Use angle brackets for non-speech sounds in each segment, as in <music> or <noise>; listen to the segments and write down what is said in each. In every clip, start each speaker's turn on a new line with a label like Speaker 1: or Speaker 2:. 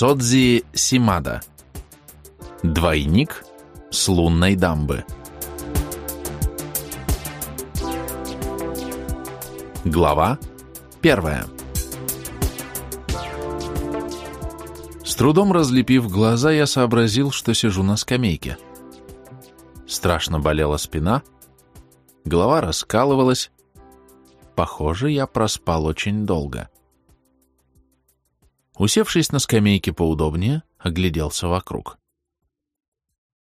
Speaker 1: Содзи Симада. Двойник с лунной дамбы. Глава первая. С трудом разлепив глаза, я сообразил, что сижу на скамейке. Страшно болела спина, голова раскалывалась. Похоже, я проспал очень долго. Усевшись на скамейке поудобнее, огляделся вокруг.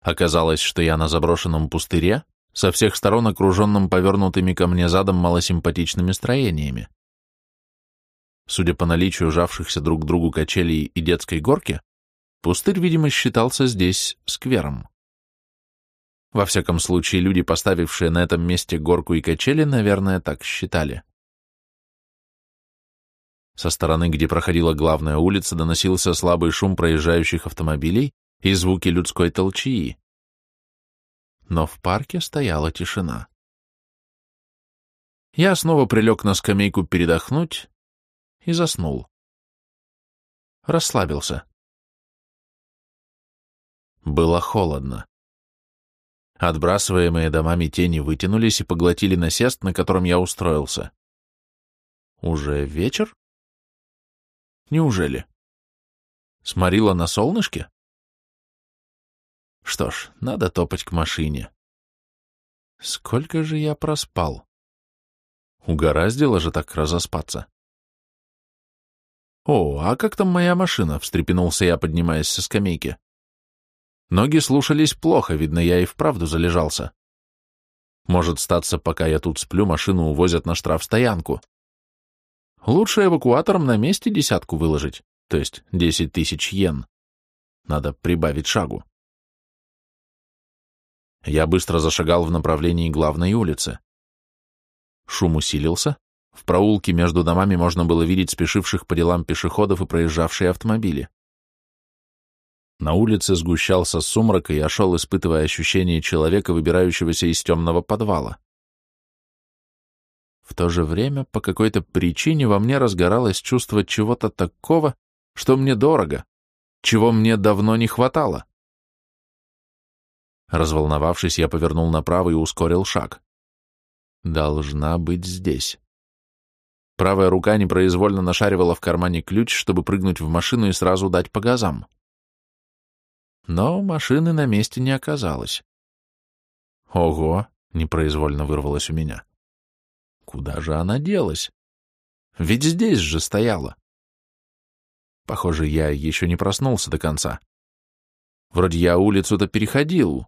Speaker 1: Оказалось, что я на заброшенном пустыре, со всех сторон окруженном повернутыми ко мне задом малосимпатичными строениями. Судя по наличию жавшихся друг к другу качелей и детской горки, пустырь, видимо, считался здесь сквером. Во всяком случае, люди, поставившие на этом месте горку и качели, наверное, так считали. Со стороны, где проходила главная улица, доносился слабый шум проезжающих автомобилей и звуки людской толчии. Но в парке стояла тишина. Я снова прилег на скамейку передохнуть и заснул. Расслабился. Было холодно. Отбрасываемые домами тени вытянулись и поглотили насест, на котором я устроился. Уже вечер? Неужели? Сморила на солнышке? Что ж, надо топать к машине. Сколько же я проспал? Угораздило же так разоспаться. «О, а как там моя машина?» — встрепенулся я, поднимаясь со скамейки. Ноги слушались плохо, видно, я и вправду залежался. Может, статься, пока я тут сплю, машину увозят на штрафстоянку. Лучше эвакуатором на месте десятку выложить, то есть десять тысяч йен. Надо прибавить шагу. Я быстро зашагал в направлении главной улицы. Шум усилился. В проулке между домами можно было видеть спешивших по делам пешеходов и проезжавшие автомобили. На улице сгущался сумрак, и я шел, испытывая ощущение человека, выбирающегося из темного подвала. В то же время, по какой-то причине во мне разгоралось чувство чего-то такого, что мне дорого, чего мне давно не хватало. Разволновавшись, я повернул направо и ускорил шаг. Должна быть здесь. Правая рука непроизвольно нашаривала в кармане ключ, чтобы прыгнуть в машину и сразу дать по газам. Но машины на месте не оказалось. «Ого!» — непроизвольно вырвалось у меня. Куда же она делась? Ведь здесь же стояла. Похоже, я еще не проснулся до конца. Вроде я улицу-то переходил.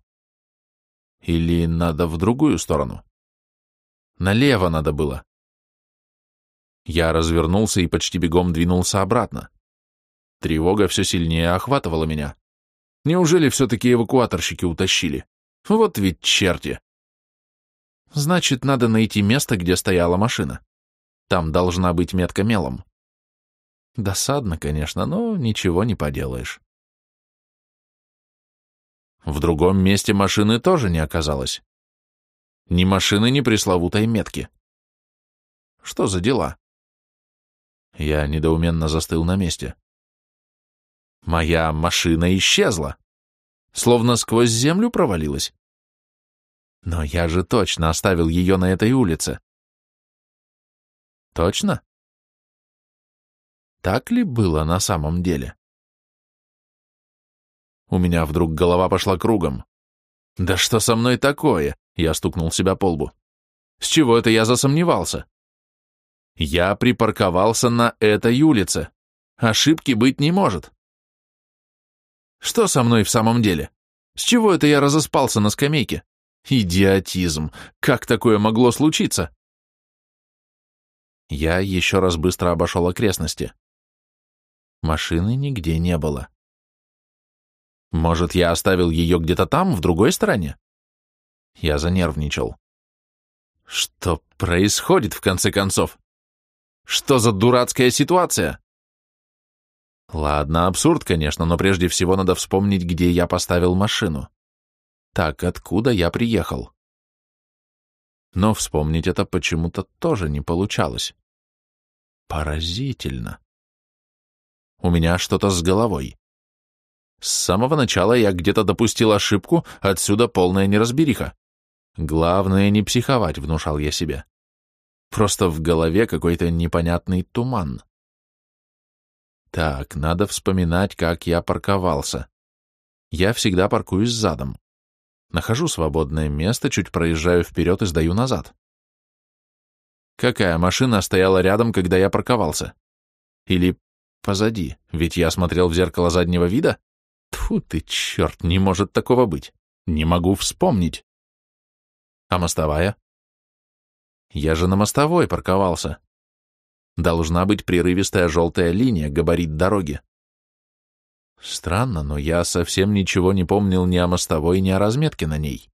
Speaker 1: Или надо в другую сторону? Налево надо было. Я развернулся и почти бегом двинулся обратно. Тревога все сильнее охватывала меня. Неужели все-таки эвакуаторщики утащили? Вот ведь черти! Значит, надо найти место, где стояла машина. Там должна быть метка мелом. Досадно, конечно, но ничего не поделаешь. В другом месте машины тоже не оказалось. Ни машины, ни пресловутой метки. Что за дела? Я недоуменно застыл на месте. Моя машина исчезла. Словно сквозь землю провалилась. Но я же точно оставил ее на этой улице. Точно? Так ли было на самом деле? У меня вдруг голова пошла кругом. Да что со мной такое? Я стукнул себя по лбу. С чего это я засомневался? Я припарковался на этой улице. Ошибки быть не может. Что со мной в самом деле? С чего это я разоспался на скамейке? Идиотизм! Как такое могло случиться? Я еще раз быстро обошел окрестности. Машины нигде не было. Может, я оставил ее где-то там, в другой стороне? Я занервничал. Что происходит, в конце концов? Что за дурацкая ситуация? Ладно, абсурд, конечно, но прежде всего надо вспомнить, где я поставил машину. Так, откуда я приехал? Но вспомнить это почему-то тоже не получалось. Поразительно. У меня что-то с головой. С самого начала я где-то допустил ошибку, отсюда полная неразбериха. Главное не психовать, внушал я себе. Просто в голове какой-то непонятный туман. Так, надо вспоминать, как я парковался. Я всегда паркуюсь задом. Нахожу свободное место, чуть проезжаю вперед и сдаю назад. Какая машина стояла рядом, когда я парковался? Или позади, ведь я смотрел в зеркало заднего вида? Тьфу ты, черт, не может такого быть. Не могу вспомнить. А мостовая? Я же на мостовой парковался. Должна быть прерывистая желтая линия, габарит дороги. Странно, но я совсем ничего не помнил ни о мостовой, ни о разметке на ней.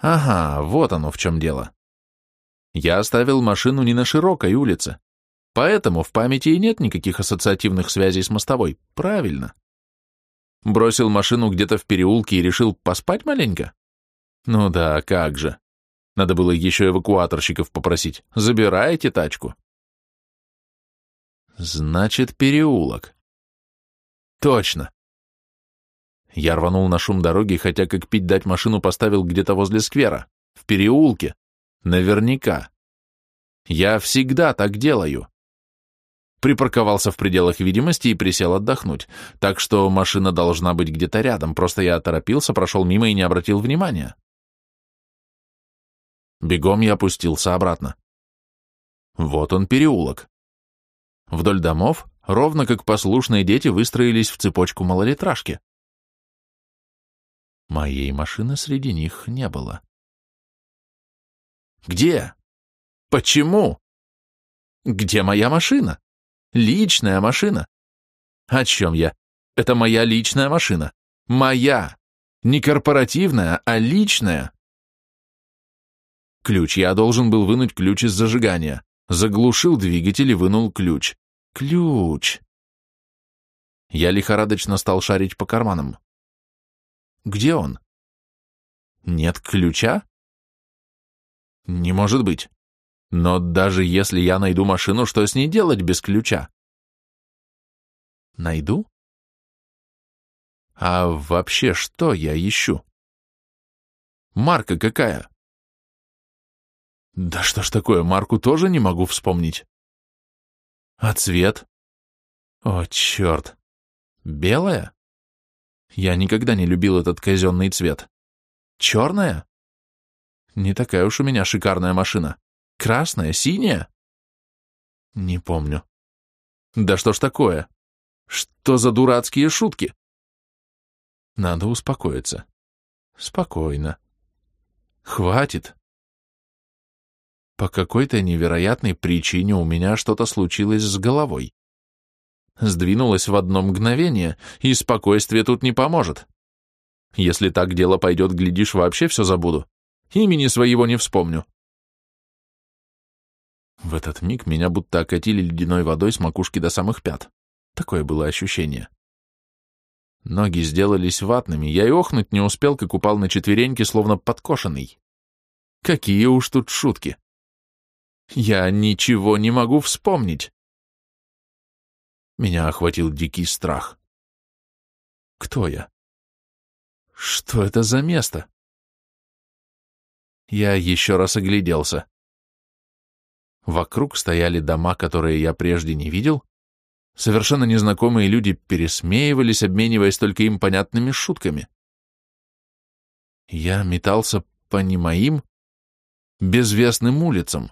Speaker 1: Ага, вот оно в чем дело. Я оставил машину не на широкой улице, поэтому в памяти и нет никаких ассоциативных связей с мостовой. Правильно. Бросил машину где-то в переулке и решил поспать маленько? Ну да, как же. Надо было еще эвакуаторщиков попросить. Забирайте тачку. Значит, переулок. Точно. Я рванул на шум дороги, хотя как пить дать машину поставил где-то возле сквера, в переулке. Наверняка. Я всегда так делаю. Припарковался в пределах видимости и присел отдохнуть, так что машина должна быть где-то рядом, просто я торопился, прошел мимо и не обратил внимания. Бегом я опустился обратно. Вот он переулок. Вдоль домов, ровно как послушные дети, выстроились в цепочку малолитражки. Моей машины среди них не было. Где? Почему? Где моя машина? Личная машина. О чем я? Это моя личная машина. Моя. Не корпоративная, а личная. Ключ. Я должен был вынуть ключ из зажигания. Заглушил двигатель и вынул ключ. Ключ. Я лихорадочно стал шарить по карманам. Где он? Нет ключа? Не может быть. Но даже если я найду машину, что с ней делать без ключа? Найду? А вообще что я ищу? Марка какая? Да что ж такое, марку тоже не могу вспомнить. А цвет? О, черт. Белая? Я никогда не любил этот казенный цвет. Черная? Не такая уж у меня шикарная машина. Красная, синяя? Не помню. Да что ж такое? Что за дурацкие шутки? Надо успокоиться. Спокойно. Хватит. По какой-то невероятной причине у меня что-то случилось с головой. Сдвинулось в одно мгновение, и спокойствие тут не поможет. Если так дело пойдет, глядишь, вообще все забуду. Имени своего не вспомню. В этот миг меня будто окатили ледяной водой с макушки до самых пят. Такое было ощущение. Ноги сделались ватными, я и охнуть не успел, как упал на четвереньки, словно подкошенный. Какие уж тут шутки. Я ничего не могу вспомнить. Меня охватил дикий страх. Кто я? Что это за место? Я еще раз огляделся. Вокруг стояли дома, которые я прежде не видел. Совершенно незнакомые люди пересмеивались, обмениваясь только им понятными шутками. Я метался по не моим, безвестным улицам.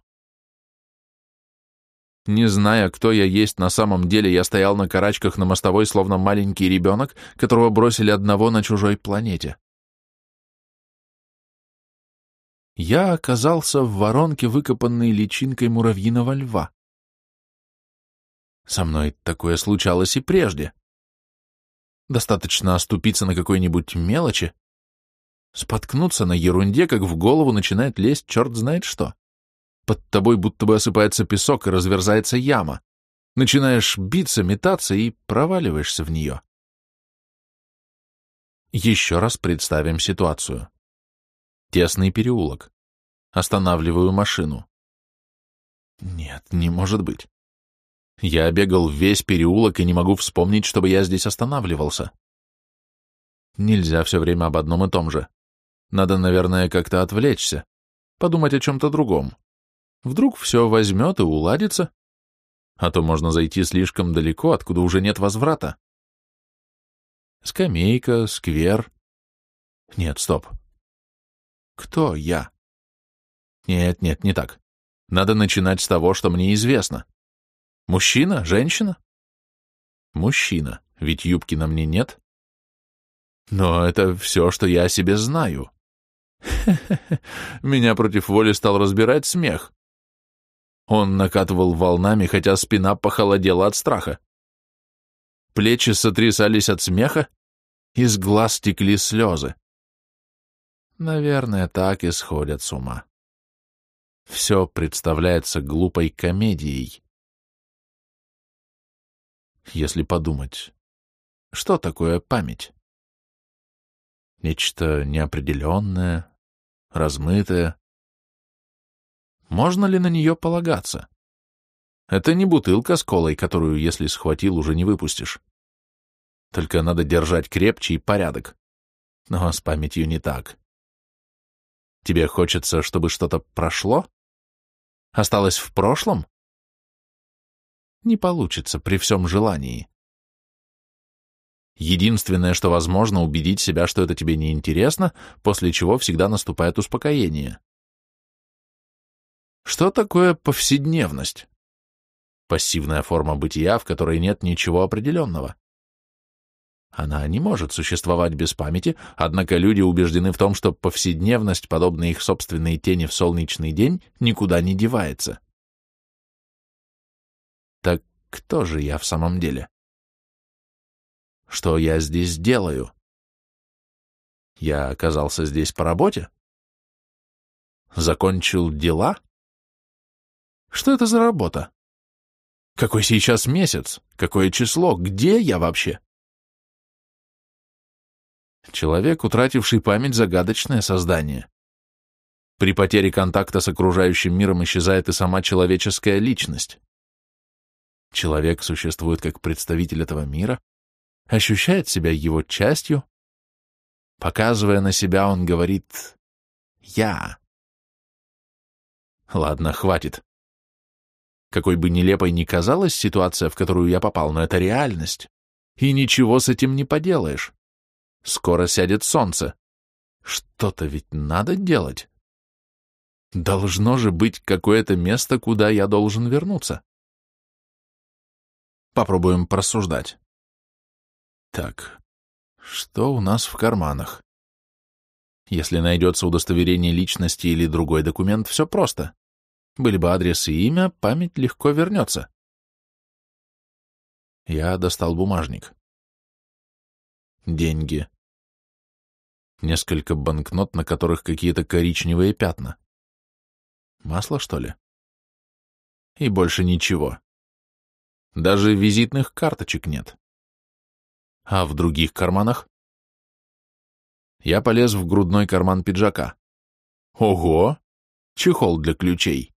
Speaker 1: Не зная, кто я есть на самом деле, я стоял на карачках на мостовой, словно маленький ребенок, которого бросили одного на чужой планете. Я оказался в воронке, выкопанной личинкой муравьиного льва. Со мной такое случалось и прежде. Достаточно оступиться на какой-нибудь мелочи, споткнуться на ерунде, как в голову начинает лезть черт знает что. Под тобой будто бы осыпается песок и разверзается яма. Начинаешь биться, метаться и проваливаешься в нее. Еще раз представим ситуацию. Тесный переулок. Останавливаю машину. Нет, не может быть. Я обегал весь переулок и не могу вспомнить, чтобы я здесь останавливался. Нельзя все время об одном и том же. Надо, наверное, как-то отвлечься, подумать о чем-то другом. Вдруг все возьмет и уладится, а то можно зайти слишком далеко, откуда уже нет возврата. Скамейка, сквер. Нет, стоп. Кто я? Нет, нет, не так. Надо начинать с того, что мне известно. Мужчина? Женщина? Мужчина, ведь юбки на мне нет. Но это все, что я о себе знаю. <laughs> Меня против воли стал разбирать смех. Он накатывал волнами, хотя спина похолодела от страха. Плечи сотрясались от смеха, из глаз текли слезы. Наверное, так и сходят с ума. Все представляется глупой комедией. Если подумать, что такое память? Нечто неопределенное, размытое. Можно ли на нее полагаться? Это не бутылка с колой, которую, если схватил, уже не выпустишь. Только надо держать крепче и порядок. Но с памятью не так. Тебе хочется, чтобы что-то прошло? Осталось в прошлом? Не получится при всем желании. Единственное, что возможно, убедить себя, что это тебе не интересно, после чего всегда наступает успокоение. Что такое повседневность? Пассивная форма бытия, в которой нет ничего определенного. Она не может существовать без памяти, однако люди убеждены в том, что повседневность, подобная их собственной тени в солнечный день, никуда не девается. Так кто же я в самом деле? Что я здесь делаю? Я оказался здесь по работе? Закончил дела? Что это за работа? Какой сейчас месяц? Какое число? Где я вообще? Человек, утративший память, загадочное создание. При потере контакта с окружающим миром исчезает и сама человеческая личность. Человек существует как представитель этого мира, ощущает себя его частью. Показывая на себя, он говорит «Я». Ладно, хватит. Какой бы нелепой ни казалась ситуация, в которую я попал, но это реальность. И ничего с этим не поделаешь. Скоро сядет солнце. Что-то ведь надо делать. Должно же быть какое-то место, куда я должен вернуться. Попробуем просуждать. Так, что у нас в карманах? Если найдется удостоверение личности или другой документ, все просто. Были бы адрес и имя, память легко вернется. Я достал бумажник. Деньги. Несколько банкнот, на которых какие-то коричневые пятна. Масло, что ли? И больше ничего. Даже визитных карточек нет. А в других карманах? Я полез в грудной карман пиджака. Ого! Чехол для ключей.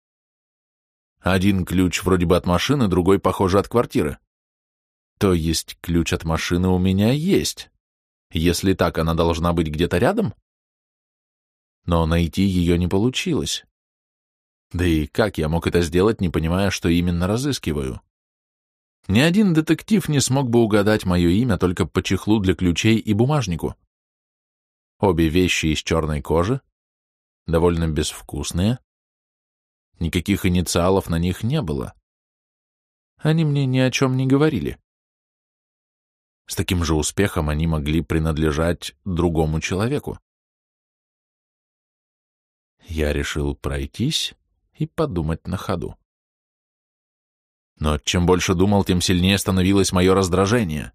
Speaker 1: Один ключ вроде бы от машины, другой, похоже, от квартиры. То есть ключ от машины у меня есть. Если так, она должна быть где-то рядом? Но найти ее не получилось. Да и как я мог это сделать, не понимая, что именно разыскиваю? Ни один детектив не смог бы угадать мое имя только по чехлу для ключей и бумажнику. Обе вещи из черной кожи, довольно безвкусные. Никаких инициалов на них не было. Они мне ни о чем не говорили. С таким же успехом они могли принадлежать другому человеку. Я решил пройтись и подумать на ходу. Но чем больше думал, тем сильнее становилось мое раздражение.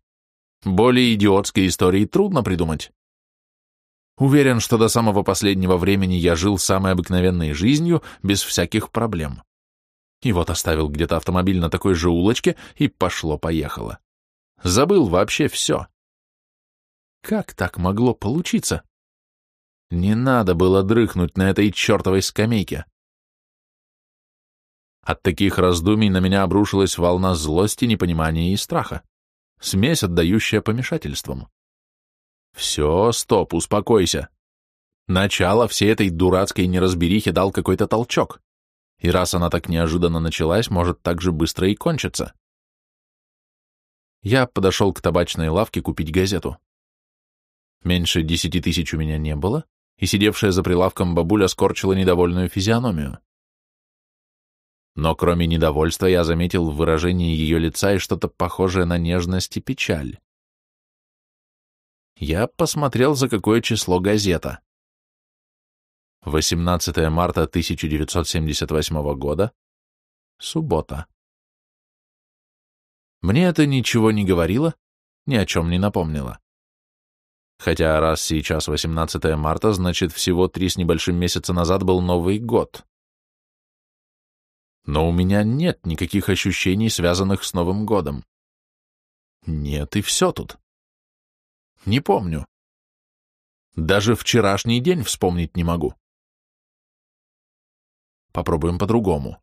Speaker 1: Более идиотской истории трудно придумать. Уверен, что до самого последнего времени я жил самой обыкновенной жизнью, без всяких проблем. И вот оставил где-то автомобиль на такой же улочке, и пошло-поехало. Забыл вообще все. Как так могло получиться? Не надо было дрыхнуть на этой чертовой скамейке. От таких раздумий на меня обрушилась волна злости, непонимания и страха. Смесь, отдающая помешательством. Все, стоп, успокойся. Начало всей этой дурацкой неразберихи дал какой-то толчок. И раз она так неожиданно началась, может так же быстро и кончиться. Я подошел к табачной лавке купить газету. Меньше десяти тысяч у меня не было, и сидевшая за прилавком бабуля скорчила недовольную физиономию. Но кроме недовольства я заметил в выражении ее лица и что-то похожее на нежность и печаль. Я посмотрел, за какое число газета. 18 марта 1978 года, суббота. Мне это ничего не говорило, ни о чем не напомнило. Хотя раз сейчас 18 марта, значит, всего три с небольшим месяца назад был Новый год но у меня нет никаких ощущений, связанных с Новым годом. Нет, и все тут. Не помню. Даже вчерашний день вспомнить не могу. Попробуем по-другому.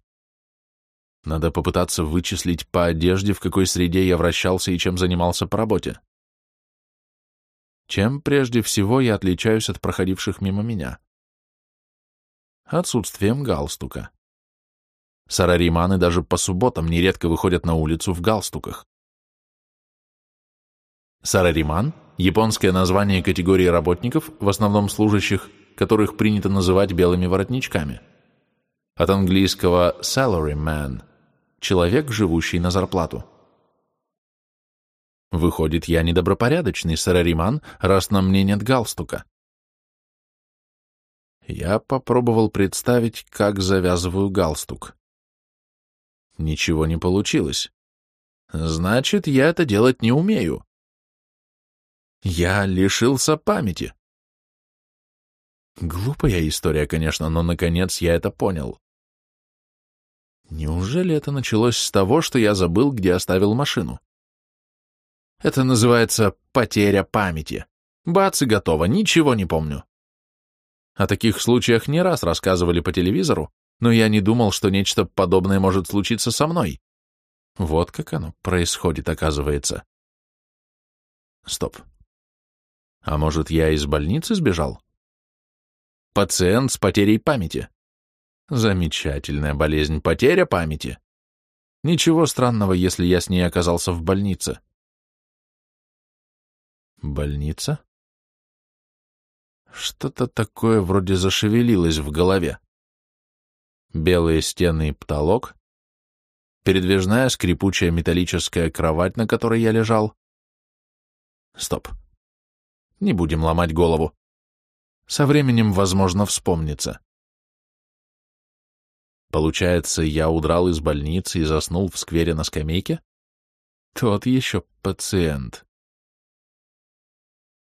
Speaker 1: Надо попытаться вычислить по одежде, в какой среде я вращался и чем занимался по работе. Чем прежде всего я отличаюсь от проходивших мимо меня? Отсутствием галстука. Сарариманы даже по субботам нередко выходят на улицу в галстуках. Сарариман – японское название категории работников, в основном служащих, которых принято называть белыми воротничками. От английского salaryman – человек, живущий на зарплату. Выходит, я недобропорядочный сарариман, раз на мне нет галстука. Я попробовал представить, как завязываю галстук. Ничего не получилось. Значит, я это делать не умею. Я лишился памяти. Глупая история, конечно, но, наконец, я это понял. Неужели это началось с того, что я забыл, где оставил машину? Это называется потеря памяти. Бац и готово, ничего не помню. О таких случаях не раз рассказывали по телевизору, но я не думал, что нечто подобное может случиться со мной. Вот как оно происходит, оказывается. Стоп. А может, я из больницы сбежал? Пациент с потерей памяти. Замечательная болезнь, потеря памяти. Ничего странного, если я с ней оказался в больнице. Больница? Что-то такое вроде зашевелилось в голове белые стены и потолок, передвижная скрипучая металлическая кровать, на которой я лежал. Стоп. Не будем ломать голову. Со временем, возможно, вспомнится. Получается, я удрал из больницы и заснул в сквере на скамейке? Тот еще пациент.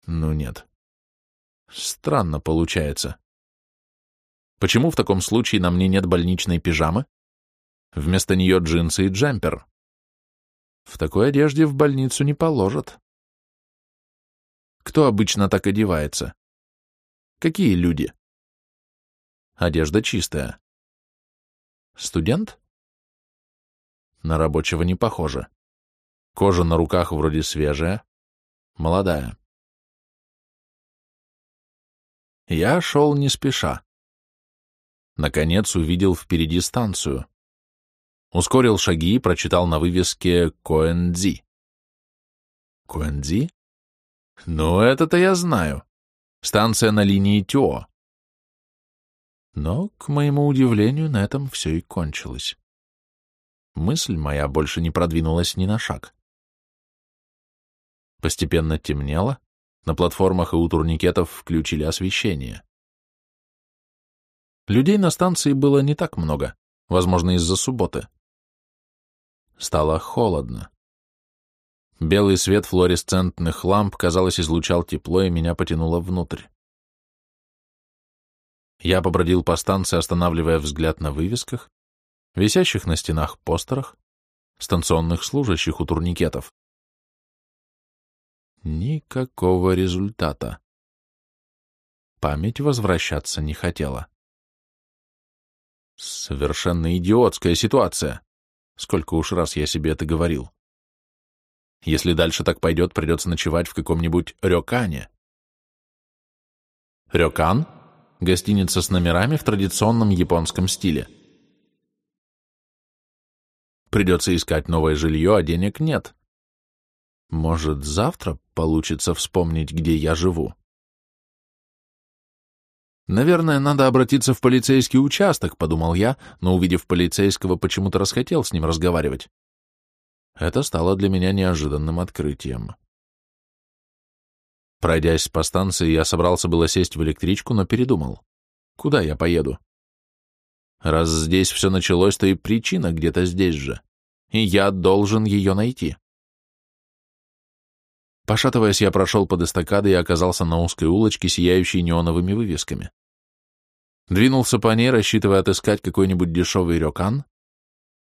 Speaker 1: Ну нет. Странно получается. Почему в таком случае на мне нет больничной пижамы? Вместо нее джинсы и джемпер. В такой одежде в больницу не положат. Кто обычно так одевается? Какие люди? Одежда чистая. Студент? На рабочего не похоже. Кожа на руках вроде свежая, молодая. Я шел не спеша. Наконец увидел впереди станцию. Ускорил шаги и прочитал на вывеске Коэндзи. Коэндзи? Ну, это-то я знаю. Станция на линии Тюо. Но, к моему удивлению, на этом все и кончилось. Мысль моя больше не продвинулась ни на шаг. Постепенно темнело, на платформах и у турникетов включили освещение. Людей на станции было не так много, возможно, из-за субботы. Стало холодно. Белый свет флуоресцентных ламп, казалось, излучал тепло, и меня потянуло внутрь. Я побродил по станции, останавливая взгляд на вывесках, висящих на стенах постерах, станционных служащих у турникетов. Никакого результата. Память возвращаться не хотела. Совершенно идиотская ситуация. Сколько уж раз я себе это говорил. Если дальше так пойдет, придется ночевать в каком-нибудь рёкане. Рёкан — гостиница с номерами в традиционном японском стиле. Придется искать новое жилье, а денег нет. Может, завтра получится вспомнить, где я живу? Наверное, надо обратиться в полицейский участок, подумал я, но, увидев полицейского, почему-то расхотел с ним разговаривать. Это стало для меня неожиданным открытием. Пройдясь по станции, я собрался было сесть в электричку, но передумал. Куда я поеду? Раз здесь все началось, то и причина где-то здесь же, и я должен ее найти. Пошатываясь, я прошел под эстакадой и оказался на узкой улочке, сияющей неоновыми вывесками. Двинулся по ней, рассчитывая отыскать какой-нибудь дешевый рёкан,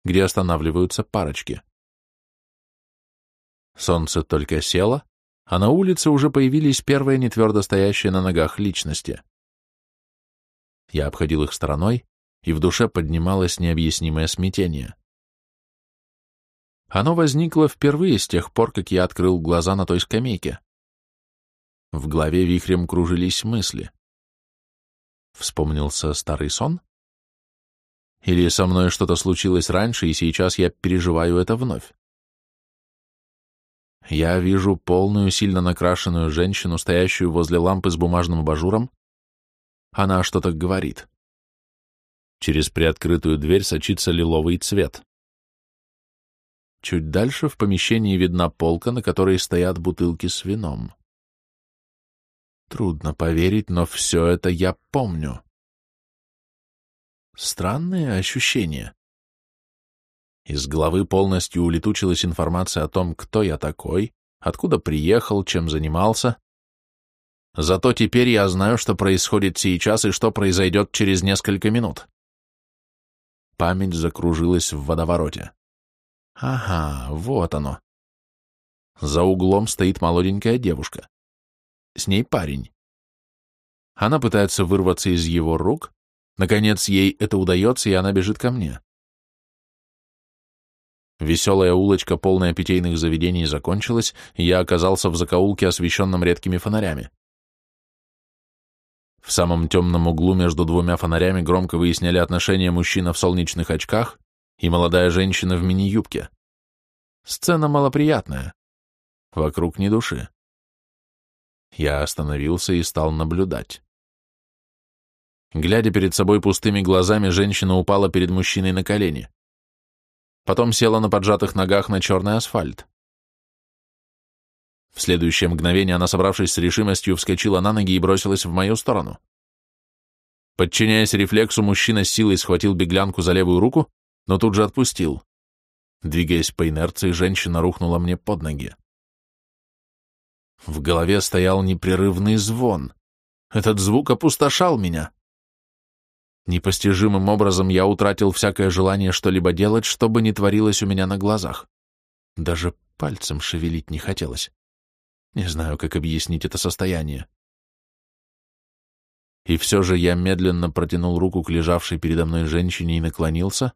Speaker 1: где останавливаются парочки. Солнце только село, а на улице уже появились первые нетвердо стоящие на ногах личности. Я обходил их стороной, и в душе поднималось необъяснимое смятение. Оно возникло впервые с тех пор, как я открыл глаза на той скамейке. В голове вихрем кружились мысли. Вспомнился старый сон? Или со мной что-то случилось раньше, и сейчас я переживаю это вновь? Я вижу полную, сильно накрашенную женщину, стоящую возле лампы с бумажным абажуром. Она что-то говорит. Через приоткрытую дверь сочится лиловый цвет. Чуть дальше в помещении видна полка, на которой стоят бутылки с вином. Трудно поверить, но все это я помню. Странные ощущения. Из головы полностью улетучилась информация о том, кто я такой, откуда приехал, чем занимался. Зато теперь я знаю, что происходит сейчас и что произойдет через несколько минут. Память закружилась в водовороте. Ага, вот оно. За углом стоит молоденькая девушка. С ней парень. Она пытается вырваться из его рук. Наконец, ей это удается, и она бежит ко мне. Веселая улочка, полная питейных заведений, закончилась, и я оказался в закоулке, освещенном редкими фонарями. В самом темном углу между двумя фонарями громко выясняли отношения мужчина в солнечных очках и молодая женщина в мини-юбке. Сцена малоприятная. Вокруг ни души. Я остановился и стал наблюдать. Глядя перед собой пустыми глазами, женщина упала перед мужчиной на колени. Потом села на поджатых ногах на черный асфальт. В следующее мгновение она, собравшись с решимостью, вскочила на ноги и бросилась в мою сторону. Подчиняясь рефлексу, мужчина с силой схватил беглянку за левую руку, но тут же отпустил. Двигаясь по инерции, женщина рухнула мне под ноги. В голове стоял непрерывный звон. Этот звук опустошал меня. Непостижимым образом я утратил всякое желание что-либо делать, что бы ни творилось у меня на глазах. Даже пальцем шевелить не хотелось. Не знаю, как объяснить это состояние. И все же я медленно протянул руку к лежавшей передо мной женщине и наклонился,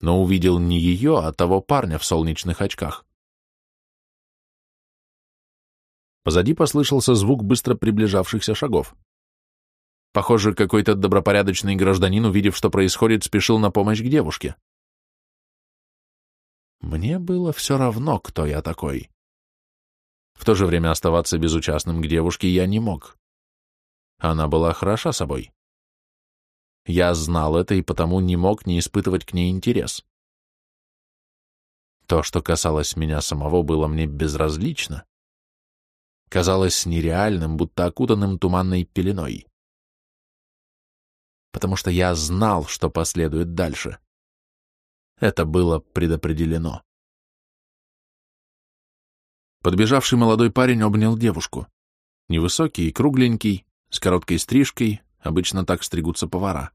Speaker 1: но увидел не ее, а того парня в солнечных очках. Позади послышался звук быстро приближавшихся шагов. Похоже, какой-то добропорядочный гражданин, увидев, что происходит, спешил на помощь к девушке. Мне было все равно, кто я такой. В то же время оставаться безучастным к девушке я не мог. Она была хороша собой. Я знал это и потому не мог не испытывать к ней интерес. То, что касалось меня самого, было мне безразлично. Казалось нереальным, будто окутанным туманной пеленой. Потому что я знал, что последует дальше. Это было предопределено. Подбежавший молодой парень обнял девушку. Невысокий и кругленький, с короткой стрижкой, обычно так стригутся повара.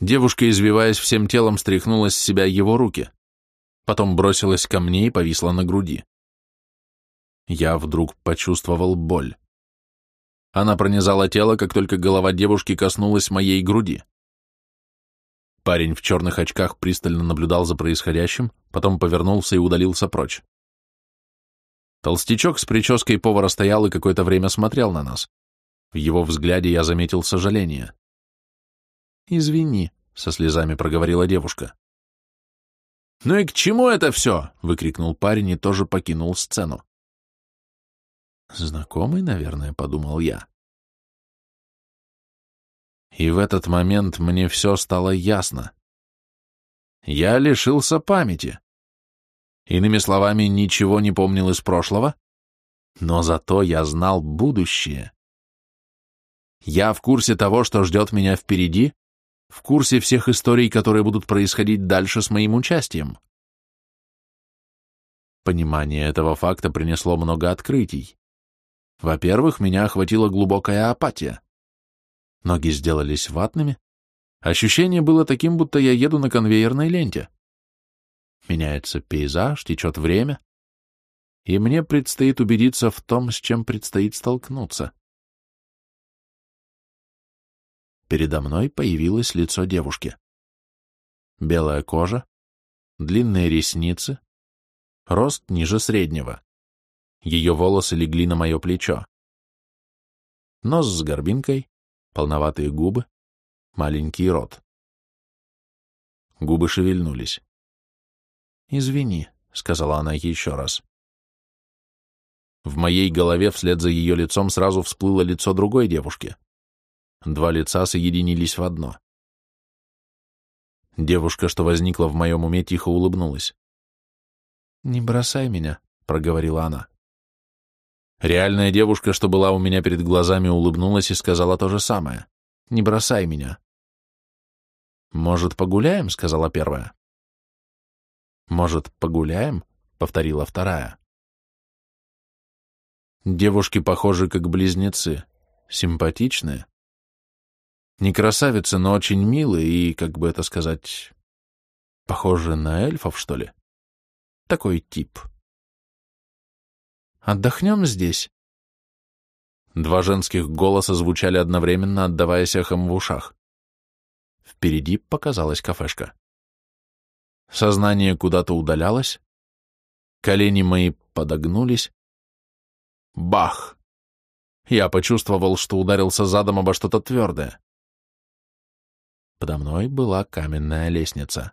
Speaker 1: Девушка, извиваясь всем телом, стряхнула с себя его руки. Потом бросилась ко мне и повисла на груди. Я вдруг почувствовал боль. Она пронизала тело, как только голова девушки коснулась моей груди. Парень в черных очках пристально наблюдал за происходящим, потом повернулся и удалился прочь. Толстячок с прической повара стоял и какое-то время смотрел на нас. В его взгляде я заметил сожаление. «Извини», — со слезами проговорила девушка. «Ну и к чему это все?» — выкрикнул парень и тоже покинул сцену. «Знакомый, наверное», — подумал я. И в этот момент мне все стало ясно. Я лишился памяти. Иными словами, ничего не помнил из прошлого, но зато я знал будущее. Я в курсе того, что ждет меня впереди, в курсе всех историй, которые будут происходить дальше с моим участием. Понимание этого факта принесло много открытий. Во-первых, меня охватила глубокая апатия. Ноги сделались ватными. Ощущение было таким, будто я еду на конвейерной ленте. Меняется пейзаж, течет время, и мне предстоит убедиться в том, с чем предстоит столкнуться. Передо мной появилось лицо девушки. Белая кожа, длинные ресницы, рост ниже среднего. Ее волосы легли на мое плечо. Нос с горбинкой, полноватые губы, маленький рот. Губы шевельнулись. «Извини», — сказала она еще раз. В моей голове вслед за ее лицом сразу всплыло лицо другой девушки. Два лица соединились в одно. Девушка, что возникла в моем уме, тихо улыбнулась. «Не бросай меня», — проговорила она. Реальная девушка, что была у меня перед глазами, улыбнулась и сказала то же самое. «Не бросай меня». «Может, погуляем?» — сказала первая. «Может, погуляем?» — повторила вторая. Девушки похожи как близнецы, симпатичные. Не красавицы, но очень милые и, как бы это сказать, похожи на эльфов, что ли. Такой тип. Отдохнем здесь?» Два женских голоса звучали одновременно, отдаваясь эхом в ушах. Впереди показалась кафешка. Сознание куда-то удалялось, колени мои подогнулись. Бах! Я почувствовал, что ударился задом обо что-то твердое. Подо мной была каменная лестница.